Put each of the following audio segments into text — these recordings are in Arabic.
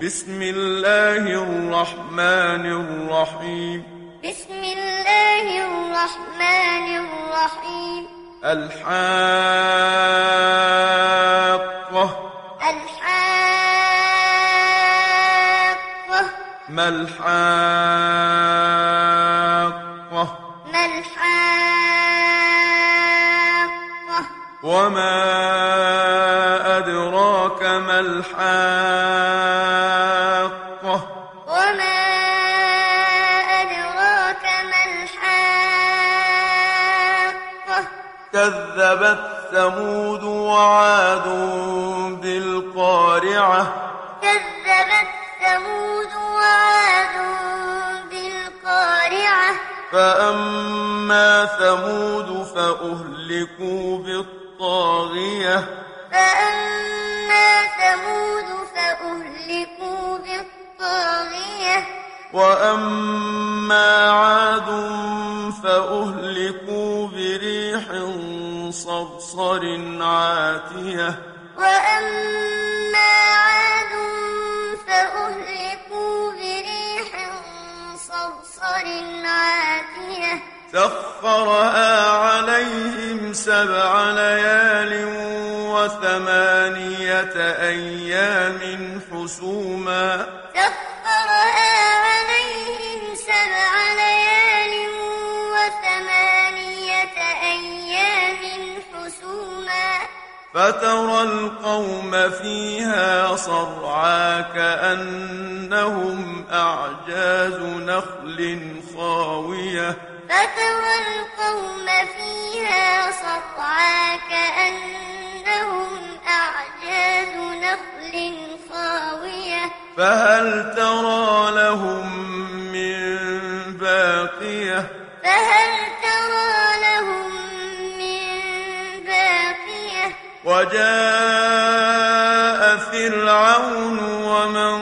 بسم الله الرحمن الرحيم. بسم الله الرحمن الرحيم. الحاقة. الحاقة. ما الحاقة؟ ما الحاقة. وما أدراك ما الحاقة؟ كذبت ثمود وعاد بالقارعة. كذبت ثمود وعاد بالقارعة. فأما ثمود فأهلكوا بالطاغية. فأما ثمود فأهلكوا بالطاغية. وأما عاد فأهلكوا بريح صرصر عاتية. وأما عاد فأهلكوا بريح صرصر عاتية. سخرها عليهم سبع ليال وثمانية أيام حسوما. سخرها عليهم سبع فترى القوم فيها صرعى كأنهم أعجاز نخل خاوية. فترى القوم فيها صرعى كأنهم أعجاز نخل خاوية. فهل ترى لهم وجاء فرعون ومن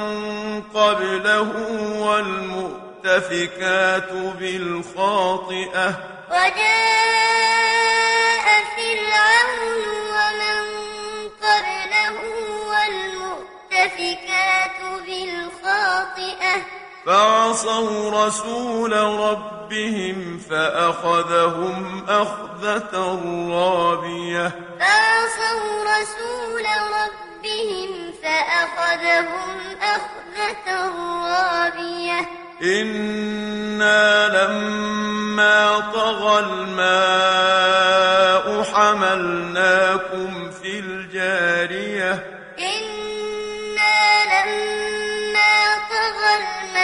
قبله والمؤتفكات بالخاطئة. وجاء فرعون ومن قبله والمؤتفكات بالخاطئة. فعصوا رسول ربهم فأخذهم أخذة رابية. فعصوا رسول ربهم فأخذهم أخذة رابية. إنا لما طغى الماء حملناكم في الجارية. إنا لما طغى الماء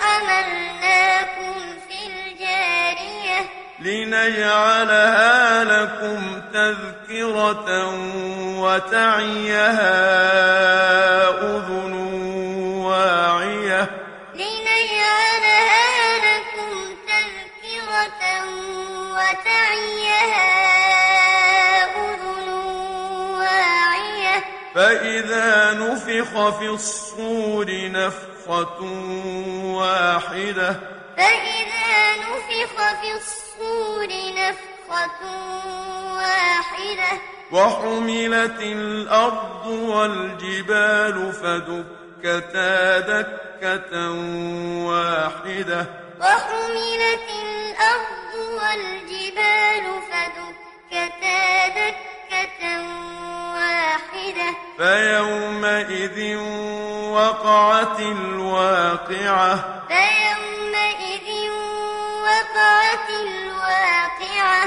حملناكم في الجارية. لنجعلها وتعيها أذن واعية. لنجعلها لكم تذكرة وتعيها أذن واعية. فإذا نفخ في الصور نفخة واحدة. فإذا نفخ في الصور نفخة واحدة. وحملت الأرض والجبال فدكتا دكة واحدة. وحملت الأرض والجبال فدكتا دكة واحدة. فيومئذ وقعت الواقعة. فيومئذ وقعت الواقعة.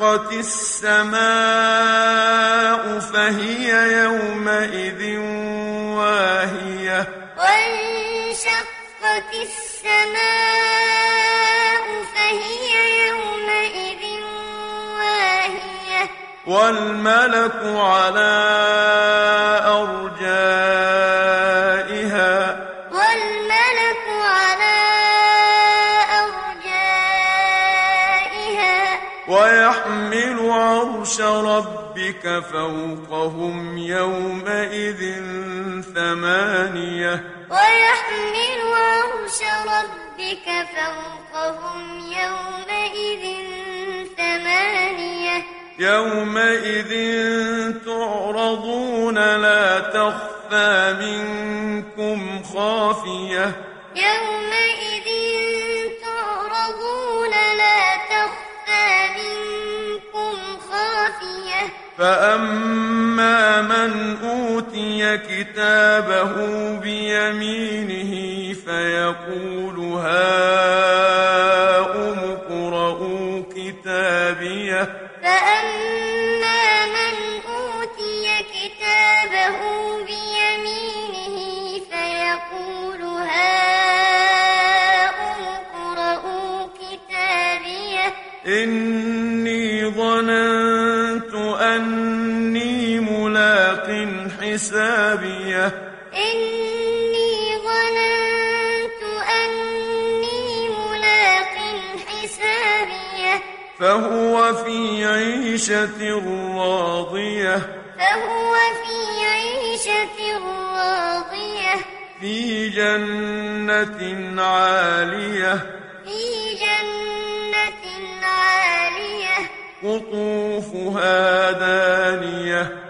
وانشقت السماء فهي يومئذ واهية. وانشقت السماء فهي يومئذ واهية. والملك على أرجائها. والملك ويحمل عرش ربك فوقهم يومئذ ثمانية. ويحمل عرش ربك فوقهم يومئذ ثمانية. يومئذ تعرضون لا تخفى منكم فأما من أوتي كتابه بيمينه فيقول هاؤم حسابية. إني ظننت أني ملاق حسابية. فهو في عيشة راضية. فهو في عيشة راضية. في جنة عالية. في جنة عالية. قطوفها دانية.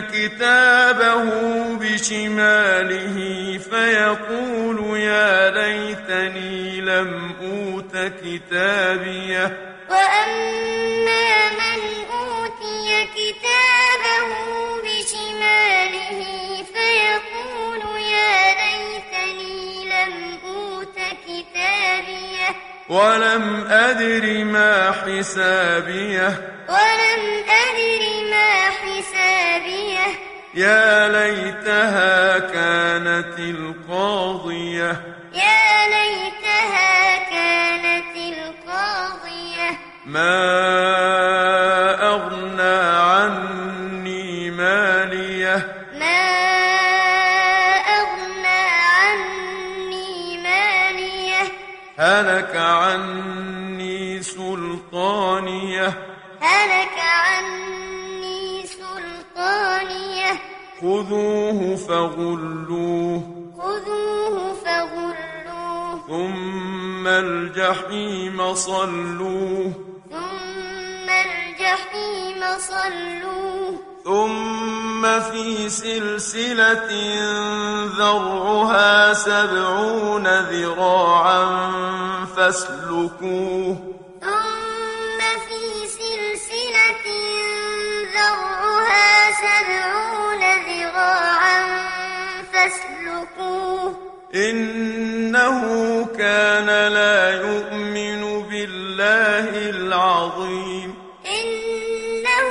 كتابه بشماله فيقول يا ليتني لم أوت كتابيه. وأما من أوتي كتابه بشماله فيقول يا ليتني لم أوت كتابيه. ولم أدر ما حسابيه. ولم يا ليتها كانت القاضية. يا ليتها كانت القاضية. ما أغنى عني مالية. ما أغنى عني مالية. هلك عني سلطانية. هلك عني خذوه فغلوه خذوه فغلوه ثم الجحيم صلوه ثم الجحيم صلوه ثم في سلسلة ذرعها سبعون ذراعا فاسلكوه كان لا يؤمن بالله العظيم. إنه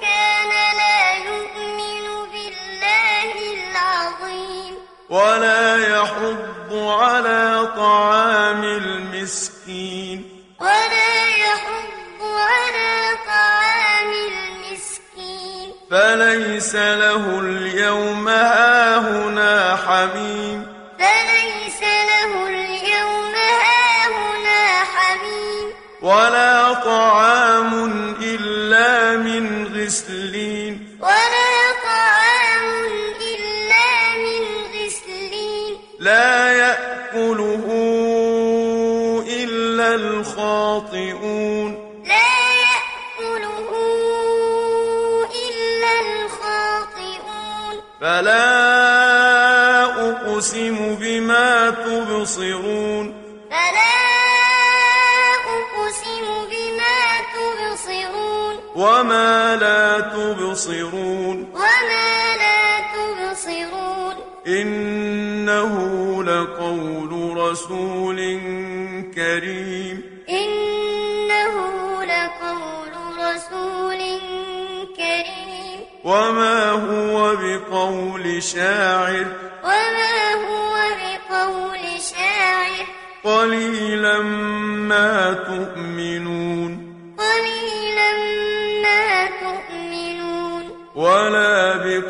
كان لا يؤمن بالله العظيم. ولا يحض على طعام المسكين. ولا يحض على طعام المسكين. فليس له اليوم هاهنا حميم. فليس طعام إلا من غسلين. ولا طعام إلا من غسلين. لا يأكله إلا الخاطئون. لا يأكله إلا الخاطئون. فلا أقسم بما تبصرون. تبصرون. وما لا تبصرون. إنه لقول رسول كريم. إنه لقول رسول كريم. وما هو بقول شاعر. وما هو بقول شاعر. قليلا ما تؤمنون.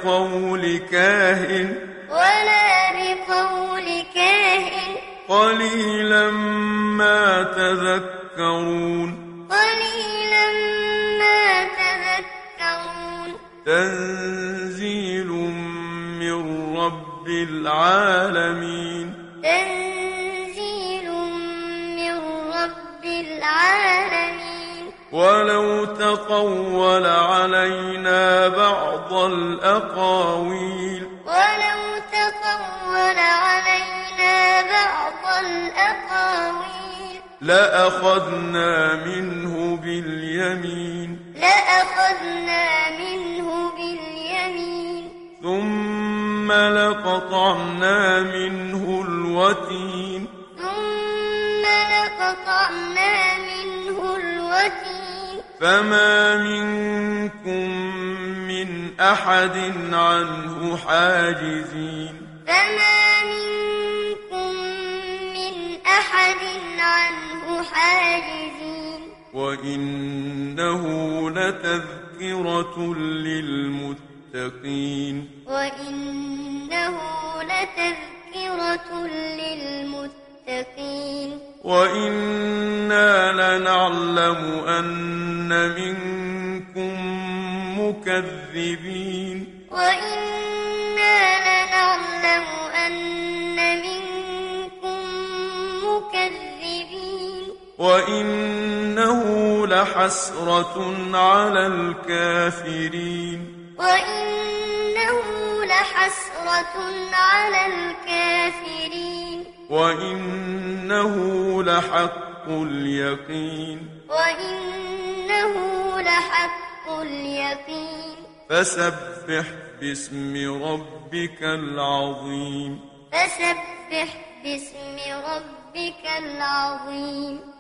بقول كاهن ولا بقول كاهن قليلا ما تذكرون قليلا ما تذكرون تنزيل من رب العالمين تنزيل من رب العالمين ولو تقول علينا بعض الأقاويل. ولو تقول علينا بعض الأقاويل. لأخذنا منه باليمين. لأخذنا منه باليمين. ثم لقطعنا منه الوتين. ثم لقطعنا منه فما منكم من أحد عنه حاجزين. فما منكم من أحد عنه حاجزين. وإنه لتذكرة للمتقين. وإنه لتذكرة للمتقين. وإنا لنعلم أن منكم مكذبين وإنا لنعلم أن منكم مكذبين وإنه لحسرة على الكافرين وإنه لحسرة على الكافرين وإنه لحق اليقين. وإنه لحق اليقين. فسبح باسم ربك العظيم. فسبح باسم ربك العظيم.